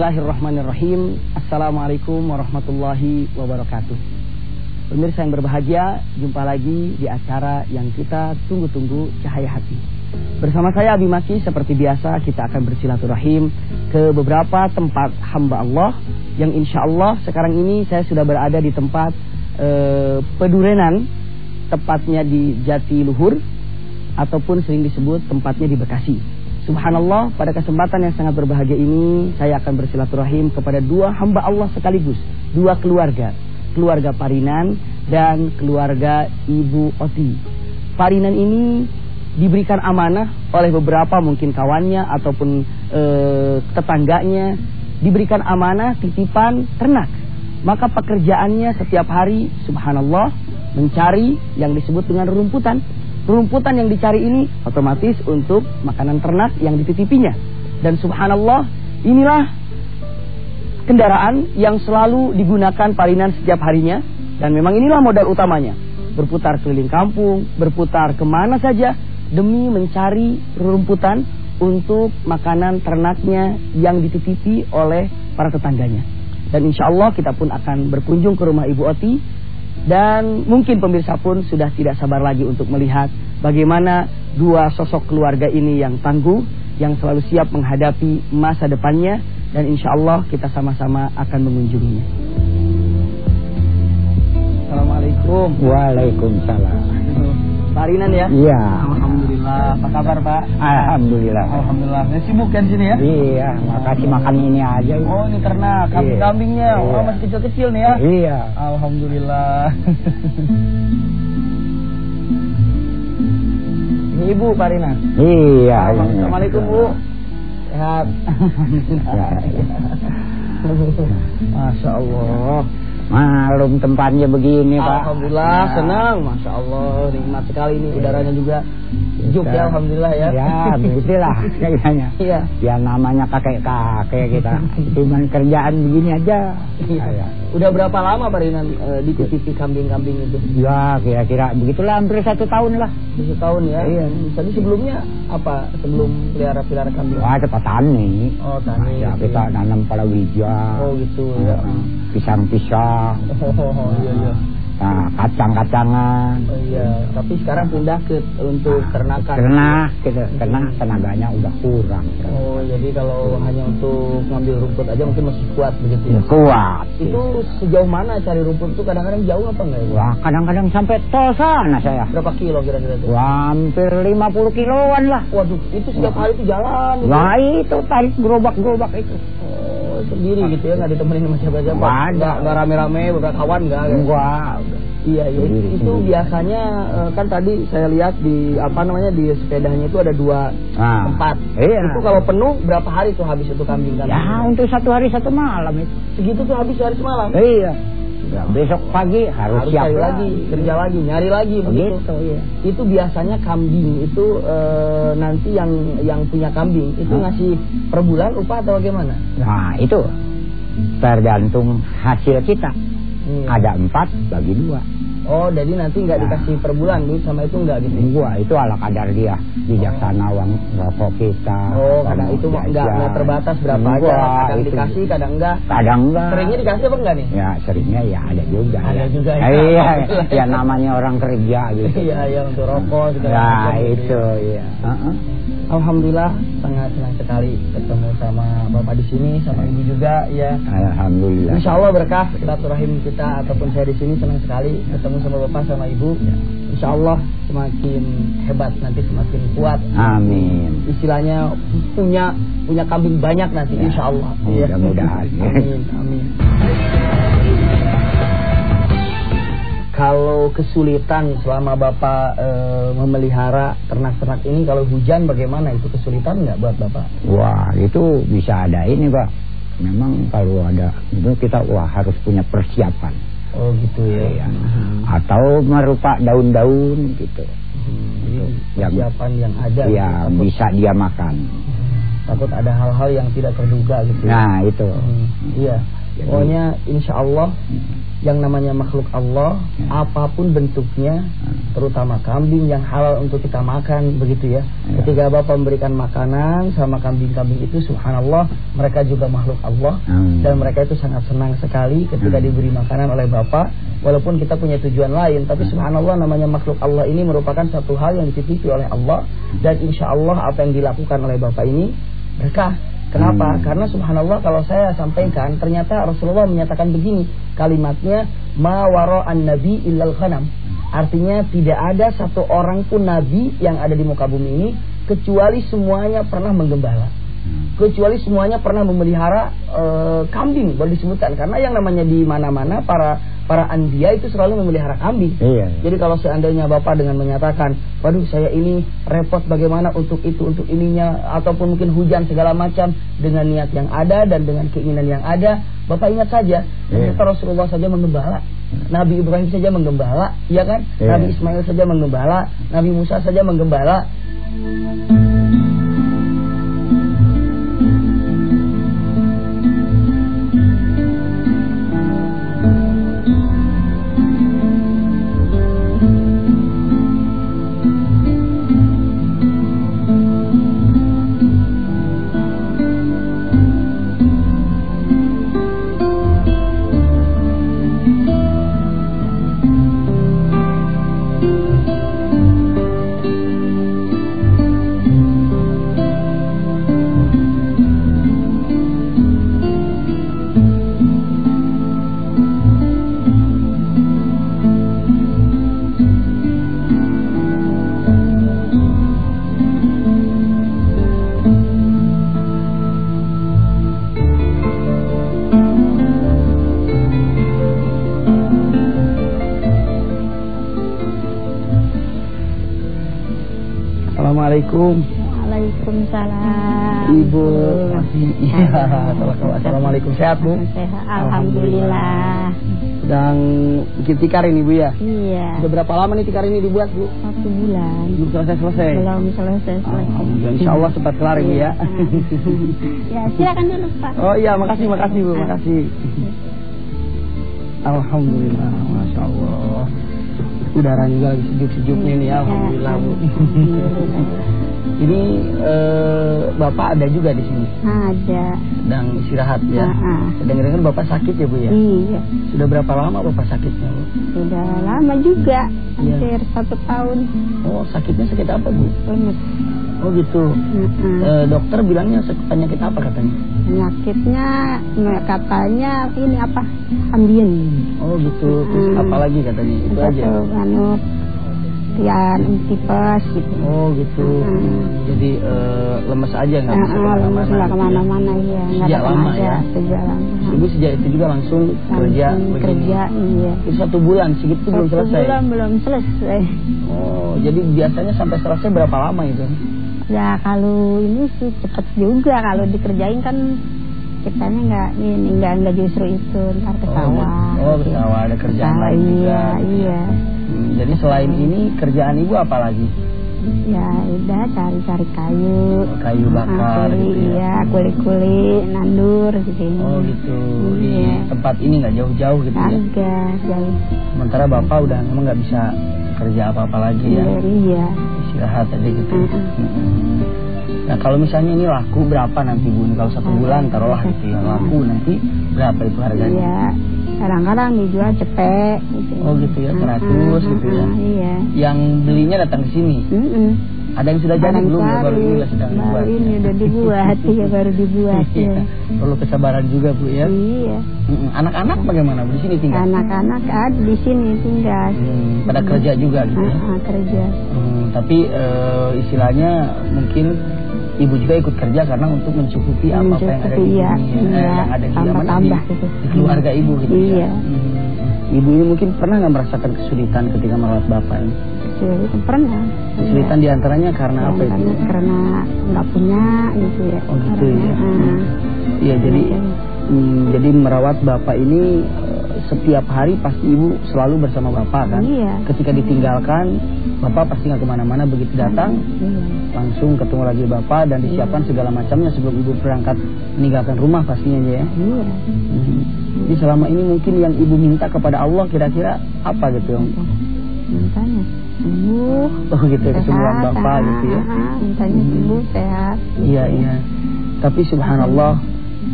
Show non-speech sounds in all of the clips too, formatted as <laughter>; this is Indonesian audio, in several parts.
Bismillahirrahmanirrahim. Assalamualaikum warahmatullahi wabarakatuh. Pemirsa yang berbahagia Jumpa lagi di acara yang kita tunggu-tunggu Cahaya Hati. Bersama saya Abi Maki Seperti biasa kita akan bersilaturahim Ke beberapa tempat hamba Allah Yang insya Allah sekarang ini Saya sudah berada di tempat eh, Pedurenan Tepatnya di Jati Luhur Ataupun sering disebut tempatnya di Bekasi Subhanallah pada kesempatan yang sangat berbahagia ini Saya akan bersilaturahim kepada dua hamba Allah sekaligus. Dua keluarga. Keluarga Parinan dan keluarga Ibu Oti. Parinan ini diberikan amanah oleh beberapa mungkin kawannya Ataupun e, tetangganya. Diberikan amanah titipan ternak. Maka pekerjaannya setiap hari Subhanallah Mencari yang disebut dengan rumputan Rumputan yang dicari ini otomatis untuk makanan ternak yang dititipinya. Dan subhanallah, inilah kendaraan yang selalu digunakan Parinan setiap harinya. Dan memang inilah modal utamanya. Berputar keliling kampung, berputar ke mana saja demi mencari rumputan untuk makanan ternaknya yang dititipi oleh para tetangganya. Dan insya Allah kita pun akan berkunjung ke rumah Ibu Oti dan mungkin pemirsa pun sudah tidak sabar lagi untuk melihat bagaimana dua sosok keluarga ini yang tangguh, yang selalu siap menghadapi masa depannya dan insya Allah kita sama-sama akan mengunjunginya. Assalamualaikum. Waalaikumsalam. Parinan ya? Iya. Alhamdulillah. Apa kabar Pak? Alhamdulillah. Alhamdulillah. Ya, sibuk kan sini ya? Iya, makasih makan ini aja. Oh ini ternak, kambing-kambingnya. Iya. Oh masih kecil-kecil nih ya? Iya. Alhamdulillah. <laughs> Ini Ibu Parinan. Iya. Assalamualaikum Bu. Sehat. <laughs> Ya, ya. Masya Allah. Malum tempatnya begini Pak. Alhamdulillah Ya. senang, masya Allah nikmat sekali ini udaranya juga sejuk ya, alhamdulillah ya. Ya, begitulah kayaknya. Iya. Ya namanya kakek-kakek kita. <laughs> Cuman kerjaan begini aja. Iya. Ya. Udah berapa lama Parinan e, dititipi kambing-kambing itu? Ya, kira-kira begitulah hampir satu tahun lah. Satu tahun ya. Iya. Tadi sebelumnya apa? Sebelum pelihara-pelihara kambing? Wah, cepat tani. Oh, tani. Ya, kita nanam palawija. Oh, gitu ya. Pisang-pisang. Oh, iya iya. Nah, kacang-kacangan. Oh iya, tapi sekarang pindah ke untuk ternakan. Karena gitu, karena tenaganya udah kurang. Oh, jadi kalau hanya untuk ngambil rumput aja mungkin masih kuat begitu ya. Kuat. Itu sejauh mana cari rumput itu kadang-kadang jauh apa enggak ya? Wah, kadang-kadang sampai tol sana saya. Berapa kilo kira-kira itu? Wah, hampir 50 kiloan lah. Waduh, itu setiap hari itu jalan. gitu. Wah, itu tarik gerobak-gerobak itu. Oh, sendiri gitu ya, nggak ditemenin sama siapa-siapa. Nggak. Nggak, rame-rame, beberapa kawan nggak? Wah, Iya, iya. Itu biasanya eh, kan tadi saya lihat di apa namanya di sepedanya itu ada dua Nah, tempat. iya. Itu kalau penuh berapa hari tuh habis itu kambing kan? Ya, untuk satu hari satu malam itu. Segitu tuh habis hari semalam. Iya. Ya, besok pagi harus, Harus siap cari lagi, kerja lagi, nyari lagi begitu. Begitu, iya. Itu biasanya kambing itu eh, nanti yang yang punya kambing itu Hah? ngasih per bulan upah atau bagaimana? Nah, itu tergantung hasil kita. Iya. Ada empat bagi dua. Oh, jadi nanti nggak Nah. dikasih per bulan duit sama itu nggak gitu? Gua itu ala kadar dia bijaksana uang rokok kita. Oh, karena itu nggak nggak terbatas berapa aja. Enggak, Kadang itu. dikasih, kadang enggak. Kadang enggak. Seringnya dikasih apa enggak nih? Ya seringnya ya ada juga. Ada ya. juga, ya. Iya, ya namanya orang kerja gitu. Iya, iya untuk rokok Ya gitu itu ya. ya. Heeh. Alhamdulillah sangat senang sekali ketemu sama Bapak di sini sama Ibu juga ya. Alhamdulillah. Insya Allah berkah silaturahim kita ataupun saya di sini senang sekali ketemu sama Bapak sama Ibu. Insya Allah semakin hebat nanti semakin kuat. Amin. Istilahnya punya punya kambing banyak nanti Ya, Insya Allah. Mudah-mudahan. amin amin. Kalau kesulitan selama Bapak eh, memelihara ternak-ternak ini kalau hujan bagaimana itu kesulitan nggak buat Bapak? Wah itu bisa ada ini pak. memang kalau ada itu kita wah harus punya persiapan. Oh gitu ya. Iya. Atau merupa daun-daun gitu. Hmm, jadi Gitu. Yang- persiapan yang ada. Ya gitu. bisa dia makan. Takut ada hal-hal yang tidak terduga gitu. Nah itu. Hmm, iya. Pokoknya insya Allah yang namanya makhluk Allah Ya. apa pun bentuknya Hmm. terutama kambing yang halal untuk kita makan begitu ya. Ya. Ketika Bapak memberikan makanan sama kambing-kambing itu subhanallah mereka juga makhluk Allah Hmm. dan mereka itu sangat senang sekali ketika Hmm. diberi makanan oleh Bapak walaupun kita punya tujuan lain tapi Hmm. subhanallah namanya makhluk Allah ini merupakan satu hal yang dititipi oleh Allah dan insya Allah apa yang dilakukan oleh Bapak ini berkah Kenapa? Hmm. Karena subhanallah kalau saya sampaikan ternyata Rasulullah menyatakan begini kalimatnya ma wara'an nabi illal ghanam. Artinya tidak ada satu orang pun nabi yang ada di muka bumi ini kecuali semuanya pernah menggembala. Hmm. Kecuali semuanya pernah memelihara eh, kambing boleh disebutkan karena yang namanya di mana-mana para para anbiya itu selalu memelihara kambing. Iya. Jadi kalau seandainya Bapak dengan menyatakan, waduh saya ini repot bagaimana untuk itu, untuk ininya, ataupun mungkin hujan segala macam dengan niat yang ada dan dengan keinginan yang ada, Bapak ingat saja, Iya. ternyata Rasulullah saja menggembala. Nabi Ibrahim saja menggembala, ya kan? Iya. Nabi Ismail saja menggembala, Nabi Musa saja menggembala. Assalamualaikum. Waalaikumsalam. Ibu iya. Assalamualaikum sehat Bu. Sehat. Alhamdulillah. Sedang bikin tikar ini Bu ya. Iya. Sudah berapa lama nih tikar ini dibuat Bu? Satu bulan. Belum selesai selesai. Belum selesai selesai. Alhamdulillah, insya Allah cepat kelar ini ya. ya silakan dulu Pak. Oh iya, makasih, makasih Bu, makasih. Alhamdulillah, masya Allah. Udara juga lagi sejuk-sejuknya nih, alhamdulillah Bu. Ini eh, bapak ada juga di sini, Ada. sedang istirahat ya. Dengar-dengar bapak sakit ya Bu ya. Iya. Sudah berapa lama bapak sakitnya Bu? Sudah lama juga. Iya. Hampir satu tahun. Oh sakitnya sakit apa Bu? Lemes. Oh gitu. Mm-mm. Eh, dokter bilangnya penyakit apa katanya? Penyakitnya katanya ini apa? Ambien. Oh gitu. Terus Hmm. apa lagi katanya? Itu aja. Satu anu tian tipes gitu. Oh gitu. Hmm. Jadi eh, lemes aja nggak Ah, bisa lemes ke mana-mana. nggak gitu ya? ke mana-mana iya nggak Sejak lama ya? sejak lama Ibu sejak itu juga langsung, kerja Langsung begini. kerja iya Itu satu bulan segitu belum satu selesai. bulan belum selesai Oh, jadi biasanya sampai selesai berapa lama itu? ya kalau ini sih cepet juga kalau dikerjain kan kitanya nggak ini nggak nggak justru itu ntar ke sawah Oh, ke sawah ada kerjaan lain juga. iya gitu ya. iya jadi selain ini kerjaan ibu apa lagi? ya udah cari-cari kayu kayu bakar gitu ya. iya kuli-kuli nandur gitu Oh gitu. Di Iya. tempat ini nggak jauh-jauh gitu ya. agak jauh Sementara bapak udah memang nggak bisa kerja apa-apa lagi ya. iya iya Istirahat aja gitu. Mm-mm. Mm-mm. Nah kalau misalnya ini laku berapa nanti bu? Kalau satu bulan taruhlah gitu ya laku nanti berapa itu harganya? Iya, kadang-kadang dijual cepet gitu. Oh gitu ya, 100 gitu ya. Iya. Yang belinya datang ke sini. Mm-mm. Ada yang sudah jadi belum? Ya, baru ini sedang dibuat. baru ini udah dibuat, <laughs> iya baru dibuat. Ya. Perlu kesabaran juga bu ya. Iya. Anak-anak bagaimana bu di sini tinggal? Anak-anak ada di sini tinggal. Hmm, pada kerja juga gitu ya. Ah, ah, kerja. Hmm, tapi eh, istilahnya mungkin ibu juga ikut kerja karena untuk mencukupi apa apa yang ada di iya, dunia, eh, iya, yang ada di mana di, tambah-tambah gitu. di keluarga ibu gitu ya. Iya. Hmm. Ibu ini mungkin pernah nggak merasakan kesulitan ketika merawat bapak ini? Itu pernah. Kesulitan di antaranya karena apa itu? Karena nggak punya gitu ya. Oh gitu ya. Karena, ah, Iya jadi Iya. Hmm, jadi merawat bapak ini setiap hari pasti ibu selalu bersama bapak kan? Iya. Ketika ditinggalkan, bapak pasti nggak ke mana-mana begitu datang Iya. langsung ketemu lagi bapak dan disiapkan segala macamnya sebelum ibu berangkat meninggalkan rumah pastinya ya. Iya. Hmm. Jadi selama ini mungkin yang ibu minta kepada Allah kira-kira apa gitu? Mintanya sembuh. Oh gitu ya, kesembuhan sehat, bapak ah, gitu ya. Mintanya Hmm. sembuh sehat. Iya iya. Tapi subhanallah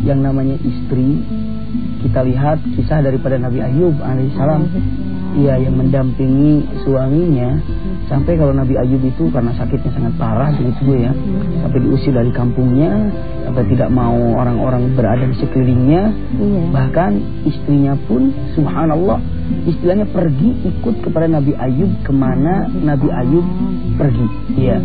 yang namanya istri kita lihat kisah daripada Nabi Ayub alaihissalam. Iya yang mendampingi suaminya sampai kalau Nabi Ayub itu karena sakitnya sangat parah begitu ya. Sampai diusir dari kampungnya, sampai tidak mau orang-orang berada di sekelilingnya. Iya. Bahkan istrinya pun subhanallah istilahnya pergi ikut kepada Nabi Ayub ke mana Nabi Ayub pergi. Iya.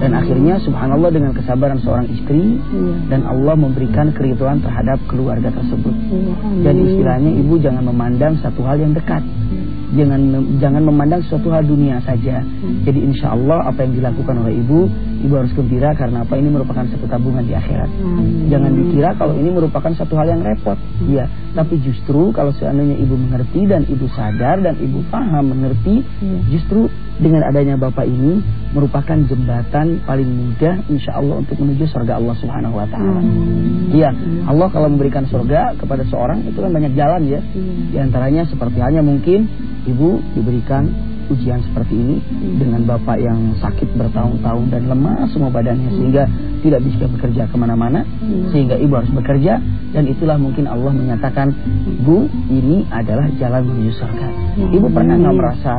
Dan akhirnya subhanallah dengan kesabaran seorang istri Iya. dan Allah memberikan keriduan terhadap keluarga tersebut. Iya. Dan istilahnya ibu jangan memandang satu hal yang dekat. Jangan jangan memandang suatu hal dunia saja. Jadi insya Allah apa yang dilakukan oleh ibu, ibu harus gembira karena apa ini merupakan satu tabungan di akhirat. Amin. Jangan dikira kalau ini merupakan satu hal yang repot. Iya, tapi justru kalau seandainya ibu mengerti dan ibu sadar dan ibu paham mengerti, Iya. justru dengan adanya bapak ini merupakan jembatan paling mudah insya Allah untuk menuju surga Allah Subhanahu Wa Taala. Iya, Allah kalau memberikan surga kepada seorang itu kan banyak jalan ya. Iya. Di antaranya seperti halnya mungkin ibu diberikan ujian seperti ini dengan bapak yang sakit bertahun-tahun dan lemah semua badannya sehingga tidak bisa bekerja ke mana-mana sehingga ibu harus bekerja dan itulah mungkin Allah menyatakan bu ini adalah jalan menuju surga. Ibu pernah nggak merasa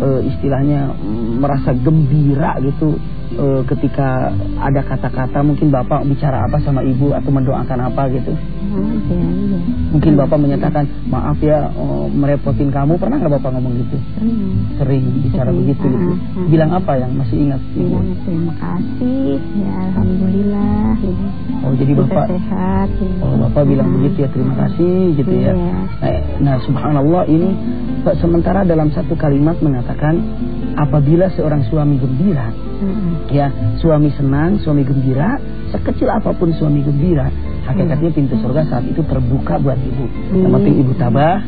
eh, istilahnya merasa gembira gitu eh, ketika ada kata-kata mungkin bapak bicara apa sama ibu atau mendoakan apa gitu? Mungkin bapak menyatakan maaf ya oh, merepotin kamu pernah nggak bapak ngomong gitu? Sering. Sering bicara Sering, begitu ah, gitu. ah. Bilang apa yang masih ingat? Bilang terima kasih, ya alhamdulillah. Oh jadi bapak sehat. Gitu. Oh bapak bilang Ah. begitu ya terima kasih gitu ya. Iya. Nah, nah subhanallah ini Pak, sementara dalam satu kalimat mengatakan apabila seorang suami gembira Ah, ya suami senang suami gembira sekecil apa pun suami gembira hakikatnya pintu surga saat itu terbuka buat ibu. Yang penting ibu tabah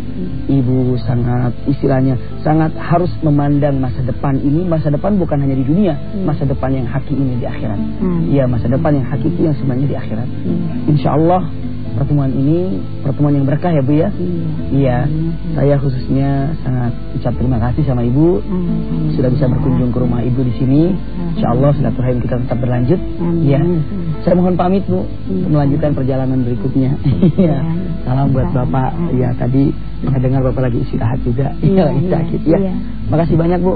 ibu sangat istilahnya sangat harus memandang masa depan ini. Masa depan bukan hanya di dunia masa depan yang hakiki ini di akhirat. Hmm. iya masa depan yang hakiki yang sebenarnya di akhirat. Insya Allah pertemuan ini pertemuan yang berkah ya Bu ya. Iya, saya khususnya sangat ucap terima kasih sama Ibu Hmm. sudah bisa berkunjung ke rumah Ibu di sini. Insya Allah silaturahim kita tetap berlanjut. Iya. Saya mohon pamit Bu untuk melanjutkan perjalanan berikutnya. Iya. <laughs> Salam buat Bapak. Iya tadi mendengar Bapak lagi istirahat juga. Iya <laughs> Iya, lagi iya, sakit. Ya. iya. Makasih banyak Bu.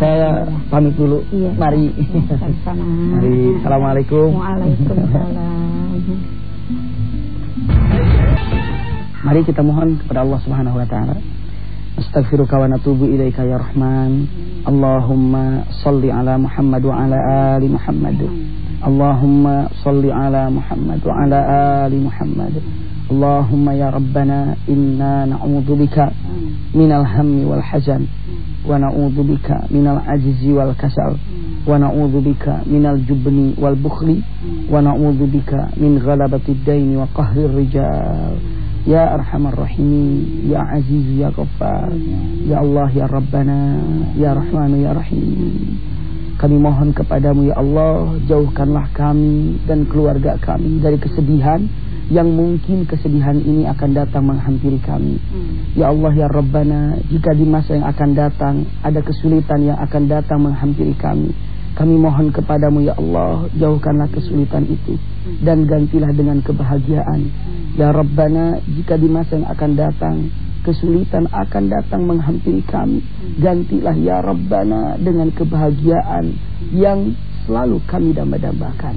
Saya pamit dulu. Iya. Mari. Mari. Assalamualaikum. Waalaikumsalam. Mari kita mohon kepada Allah Subhanahu wa taala. Astaghfiruka wa natubu ilaika ya Rahman. Allahumma salli ala Muhammad wa ala ali Muhammad. Allahumma salli ala Muhammad wa ala ali Muhammad. Allahumma ya Rabbana inna na'udzu bika minal hammi wal hazan wa na'udzu bika minal ajzi wal kasal wa na'udzu bika minal jubni wal bukhli wa na'udzu bika min ghalabati ad-daini wa qahri rijal Ya Arhamar Rahimin Ya Aziz Ya Ghaffar Ya Allah Ya Rabbana Ya Rahman Ya Rahim Kami mohon kepadamu Ya Allah Jauhkanlah kami dan keluarga kami Dari kesedihan Yang mungkin kesedihan ini akan datang menghampiri kami. Ya Allah Ya Rabbana Jika di masa yang akan datang Ada kesulitan yang akan datang menghampiri kami kami mohon kepadamu ya Allah Jauhkanlah kesulitan itu Dan gantilah dengan kebahagiaan. Ya Rabbana Jika di masa yang akan datang Kesulitan akan datang menghampiri kami. Gantilah ya Rabbana Dengan kebahagiaan Yang selalu kami damba-dambakan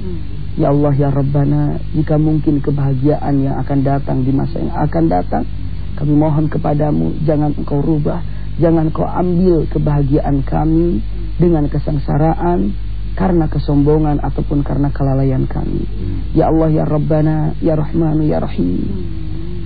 Ya Allah ya Rabbana Jika mungkin kebahagiaan yang akan datang Di masa yang akan datang Kami mohon kepadamu Jangan engkau rubah Jangan kau ambil kebahagiaan kami dengan kesengsaraan karena kesombongan ataupun karena kelalaian kami. Ya Allah ya Rabbana ya Rahmanu ya Rahim.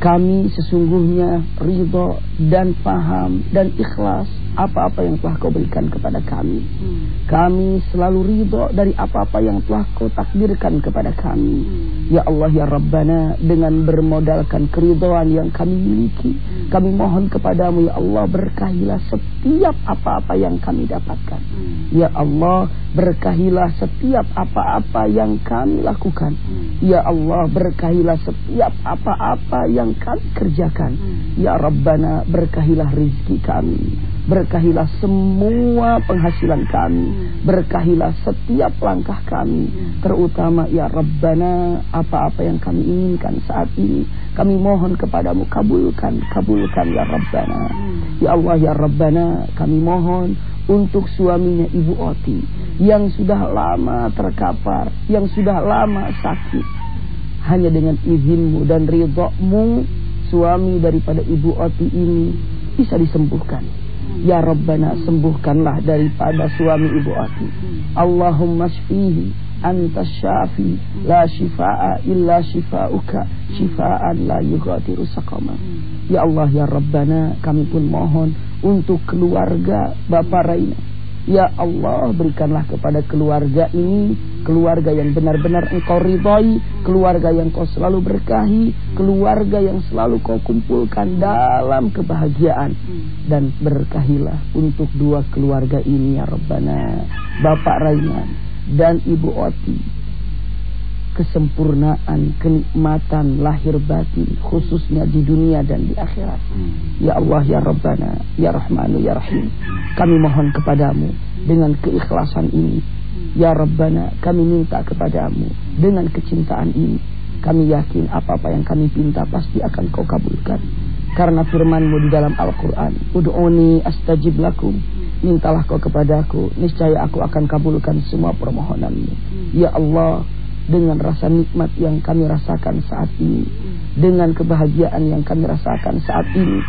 kami sesungguhnya ridho dan paham dan ikhlas apa-apa yang telah kau berikan kepada kami. Hmm. Kami selalu ridho dari apa-apa yang telah kau takdirkan kepada kami. Hmm. Ya Allah ya Rabbana dengan bermodalkan keridhaan yang kami miliki. Hmm. Kami mohon kepadamu ya Allah berkahilah setiap apa-apa yang kami dapatkan. Hmm. Ya Allah berkahilah setiap apa-apa yang kami lakukan. Hmm. Ya Allah berkahilah setiap apa-apa yang kami kerjakan. Hmm. Ya Rabbana berkahilah rizki kami. Berkahilah semua penghasilan kami. Berkahilah setiap langkah kami. Terutama ya Rabbana Apa-apa yang kami inginkan saat ini Kami mohon kepadamu Kabulkan, kabulkan ya Rabbana. Ya Allah ya Rabbana Kami mohon untuk suaminya Ibu Oti Yang sudah lama terkapar Yang sudah lama sakit. Hanya dengan izinmu dan ridhomu Suami daripada Ibu Oti ini Bisa disembuhkan Ya Rabbana sembuhkanlah daripada suami ibu Ati. Allahumma shfihi anta syafi la shifaa illa shifauka shifaan la yughadiru saqama. Ya Allah ya Rabbana kami pun mohon untuk keluarga Bapak Raina Ya Allah berikanlah kepada keluarga ini Keluarga yang benar-benar engkau ridhai Keluarga yang kau selalu berkahi Keluarga yang selalu kau kumpulkan dalam kebahagiaan. Dan berkahilah untuk dua keluarga ini ya Rabbana. Bapak Raiman dan Ibu Oti kesempurnaan, kenikmatan lahir batin khususnya di dunia dan di akhirat. Ya Allah ya Rabbana, ya Rahmanu ya Rahim. Kami mohon kepadamu dengan keikhlasan ini. Ya Rabbana, kami minta kepadamu dengan kecintaan ini. Kami yakin apa-apa yang kami pinta pasti akan kau kabulkan. Karena firmanmu di dalam Al-Quran. Udu'uni astajib lakum. Mintalah kau kepadaku. Niscaya aku akan kabulkan semua permohonanmu. Ya Allah, dengan rasa nikmat yang kami rasakan saat ini, dengan kebahagiaan yang kami rasakan saat ini,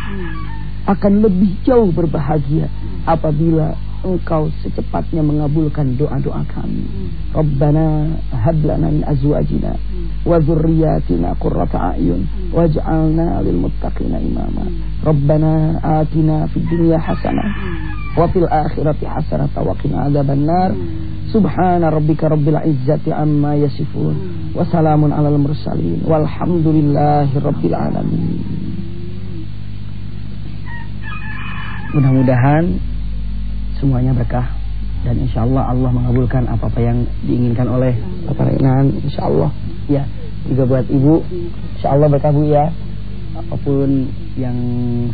akan lebih jauh berbahagia apabila engkau secepatnya mengabulkan doa-doa kami. Rabbana hab lana min azwajina wa dhurriyyatina qurrata a'yun waj'alna lil muttaqina imama. Rabbana atina fid dunya hasanah wa fil akhirati hasanah wa qina adzabannar. Subhana rabbika rabbil izzati amma yasifun wa salamun alal mursalin walhamdulillahi rabbil alamin. Mudah-mudahan semuanya berkah. Dan insya Allah Allah mengabulkan apa-apa yang diinginkan oleh Bapak Renan insya Allah ya juga buat Ibu insya Allah berkah Bu ya. Apa pun yang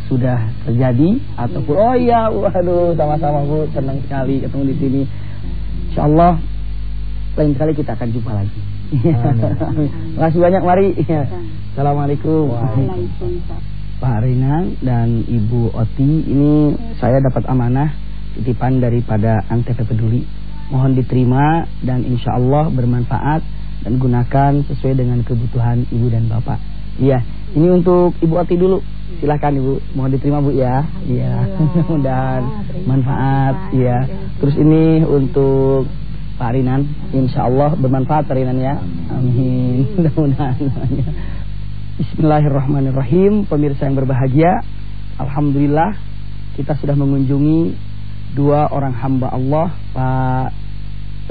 sudah terjadi ataupun oh iya waduh sama-sama Bu senang sekali ketemu di sini. Insya Allah lain kali kita akan jumpa lagi. <laughs> Terima kasih banyak mari. Assalamualaikum. Pak Rinan dan Ibu Oti ini saya dapat amanah titipan daripada Antv Peduli. Mohon diterima dan insya Allah bermanfaat dan gunakan sesuai dengan kebutuhan Ibu dan Bapak. Iya, ini untuk Ibu Oti dulu. Silahkan Ibu, mohon diterima Bu ya. Iya, <laughs> mudah-mudahan manfaat. Iya. Terus ini untuk Pak Rinan, insya Allah bermanfaat Pak Rinan ya. Amin. Mudah-mudahan. Bismillahirrahmanirrahim. Pemirsa yang berbahagia, Alhamdulillah kita sudah mengunjungi dua orang hamba Allah, Pak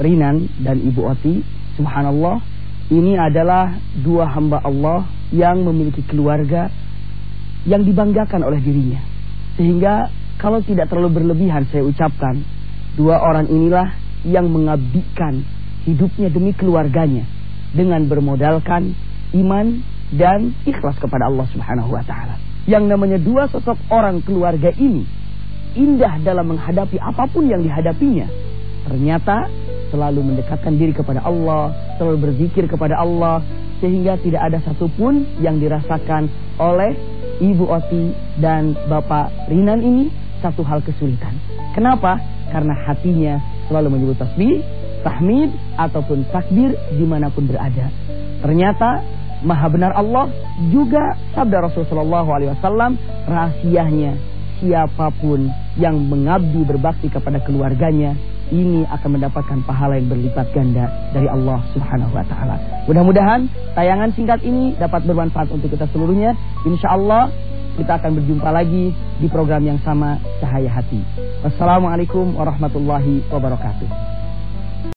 Rinan dan Ibu Oti. Subhanallah, ini adalah dua hamba Allah yang memiliki keluarga yang dibanggakan oleh dirinya. Sehingga kalau tidak terlalu berlebihan saya ucapkan, dua orang inilah yang mengabdikan hidupnya demi keluarganya dengan bermodalkan iman dan ikhlas kepada Allah Subhanahu wa taala. Yang namanya dua sosok orang keluarga ini indah dalam menghadapi apa pun yang dihadapinya. Ternyata selalu mendekatkan diri kepada Allah, selalu berzikir kepada Allah sehingga tidak ada satupun yang dirasakan oleh Ibu Oti dan Bapak Rinan ini satu hal kesulitan. Kenapa? Karena hatinya selalu menyebut tasbih, tahmid ataupun takbir di mana pun berada. Ternyata maha benar Allah juga sabda Rasulullah SAW rahasianya siapa pun yang mengabdi berbakti kepada keluarganya ini akan mendapatkan pahala yang berlipat ganda dari Allah Subhanahu wa taala. Mudah-mudahan tayangan singkat ini dapat bermanfaat untuk kita seluruhnya. Insya Allah kita akan berjumpa lagi di program yang sama Cahaya Hati. Wassalamualaikum warahmatullahi wabarakatuh.